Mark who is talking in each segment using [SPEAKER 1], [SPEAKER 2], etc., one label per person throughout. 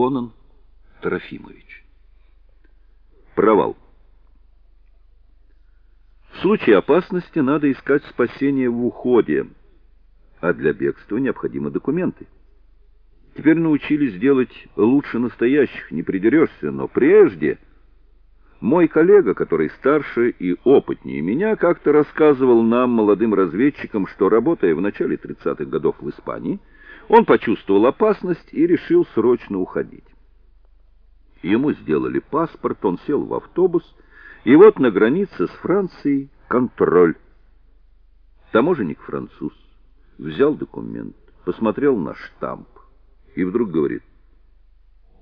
[SPEAKER 1] Конан Трофимович. Провал. В случае опасности надо искать спасение в уходе, а для бегства необходимы документы. Теперь научились делать лучше настоящих, не придерешься, но прежде... Мой коллега, который старше и опытнее меня, как-то рассказывал нам, молодым разведчикам, что, работая в начале 30-х годов в Испании, он почувствовал опасность и решил срочно уходить. Ему сделали паспорт, он сел в автобус, и вот на границе с Францией контроль. Таможенник француз взял документ, посмотрел на штамп и вдруг говорит,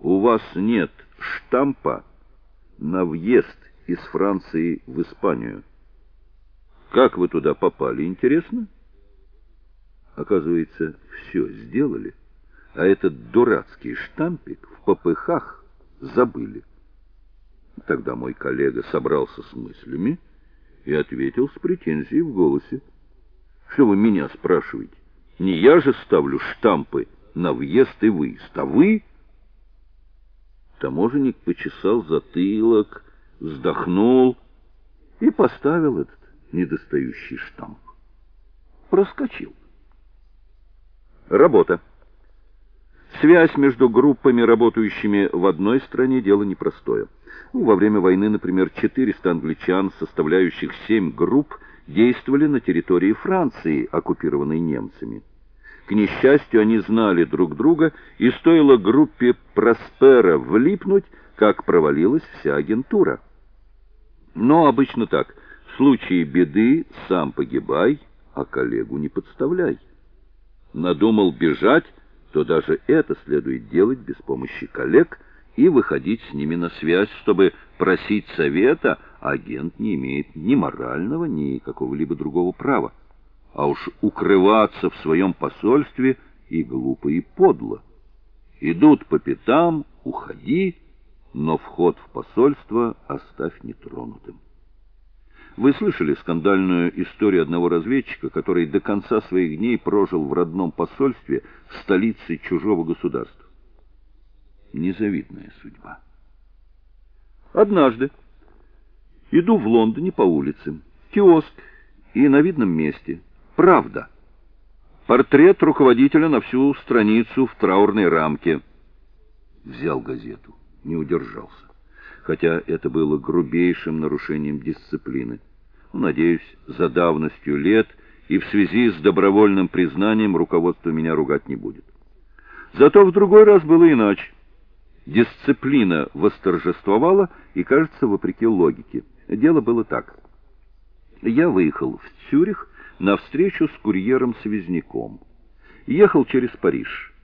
[SPEAKER 1] «У вас нет штампа на въезд из Франции в Испанию. Как вы туда попали, интересно?» Оказывается, все сделали, а этот дурацкий штампик в попыхах забыли. Тогда мой коллега собрался с мыслями и ответил с претензией в голосе. «Что вы меня спрашиваете? Не я же ставлю штампы на въезд и выезд, а вы...» Таможенник почесал затылок, вздохнул и поставил этот недостающий штамп. Проскочил. Работа. Связь между группами, работающими в одной стране, дело непростое. Ну, во время войны, например, 400 англичан, составляющих 7 групп, действовали на территории Франции, оккупированной немцами. К несчастью, они знали друг друга, и стоило группе Проспера влипнуть, как провалилась вся агентура. Но обычно так. В случае беды сам погибай, а коллегу не подставляй. Надумал бежать, то даже это следует делать без помощи коллег и выходить с ними на связь, чтобы просить совета, агент не имеет ни морального, ни какого-либо другого права. А уж укрываться в своем посольстве и глупо, и подло. Идут по пятам, уходи, но вход в посольство оставь нетронутым. Вы слышали скандальную историю одного разведчика, который до конца своих дней прожил в родном посольстве в столице чужого государства? Незавидная судьба. Однажды иду в Лондоне по улице, киоск, и на видном месте «Правда». Портрет руководителя на всю страницу в траурной рамке. Взял газету, не удержался хотя это было грубейшим нарушением дисциплины. Надеюсь, за давностью лет и в связи с добровольным признанием руководство меня ругать не будет. Зато в другой раз было иначе. Дисциплина восторжествовала и, кажется, вопреки логике. Дело было так. Я выехал в Цюрих на встречу с курьером-связняком. Ехал через Париж.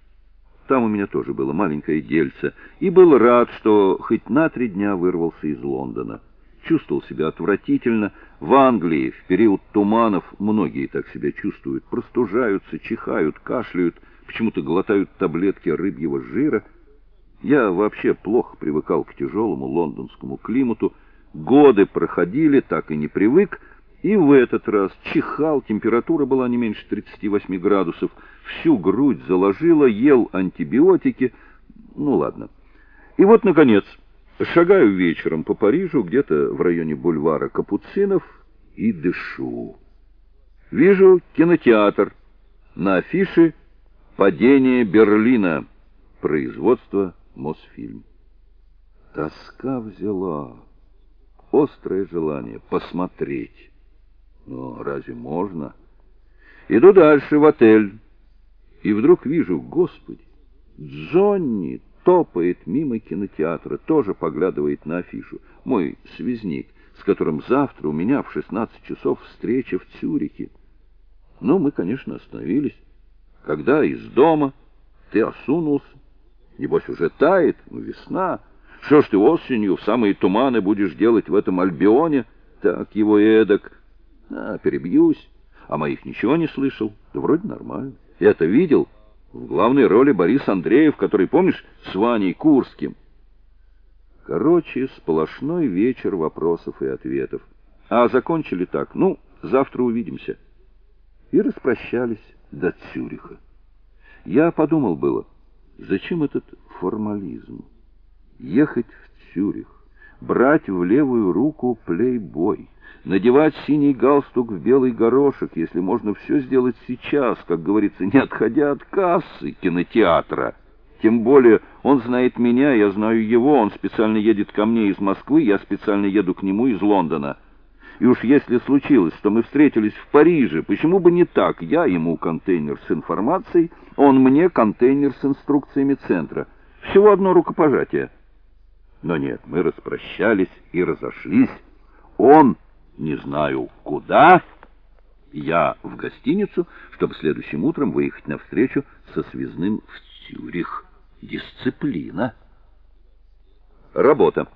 [SPEAKER 1] Там у меня тоже было маленькое дельце, и был рад, что хоть на три дня вырвался из Лондона. Чувствовал себя отвратительно. В Англии в период туманов многие так себя чувствуют. Простужаются, чихают, кашляют, почему-то глотают таблетки рыбьего жира. Я вообще плохо привыкал к тяжелому лондонскому климату. Годы проходили, так и не привык, и в этот раз чихал, температура была не меньше 38 градусов, всю грудь заложила, ел антибиотики. Ну ладно. И вот, наконец, шагаю вечером по Парижу, где-то в районе бульвара Капуцинов, и дышу. Вижу кинотеатр. На афише «Падение Берлина», производство «Мосфильм». Тоска взяла, острое желание посмотреть. Но разве можно? Иду дальше, в отель. И вдруг вижу, господи, Джонни топает мимо кинотеатра, тоже поглядывает на афишу. Мой связник, с которым завтра у меня в 16 часов встреча в Цюрихе. Ну, мы, конечно, остановились. Когда из дома ты осунулся, небось уже тает, ну, весна. Что ж ты осенью в самые туманы будешь делать в этом Альбионе? Так его эдак... А, перебьюсь. А моих ничего не слышал. Да вроде нормально. Я это видел. В главной роли Борис Андреев, который, помнишь, с Ваней Курским. Короче, сплошной вечер вопросов и ответов. А закончили так. Ну, завтра увидимся. И распрощались до Цюриха. Я подумал было, Зачем этот формализм? Ехать в Цюрих, брать в левую руку плейбой, надевать синий галстук в белый горошек, если можно все сделать сейчас, как говорится, не отходя от кассы кинотеатра. Тем более он знает меня, я знаю его, он специально едет ко мне из Москвы, я специально еду к нему из Лондона. И уж если случилось, что мы встретились в Париже, почему бы не так? Я ему контейнер с информацией, он мне контейнер с инструкциями центра. Всего одно рукопожатие. Но нет, мы распрощались и разошлись. Он, не знаю куда, я в гостиницу, чтобы следующим утром выехать на встречу со связным в Цюрих. Дисциплина. Работа.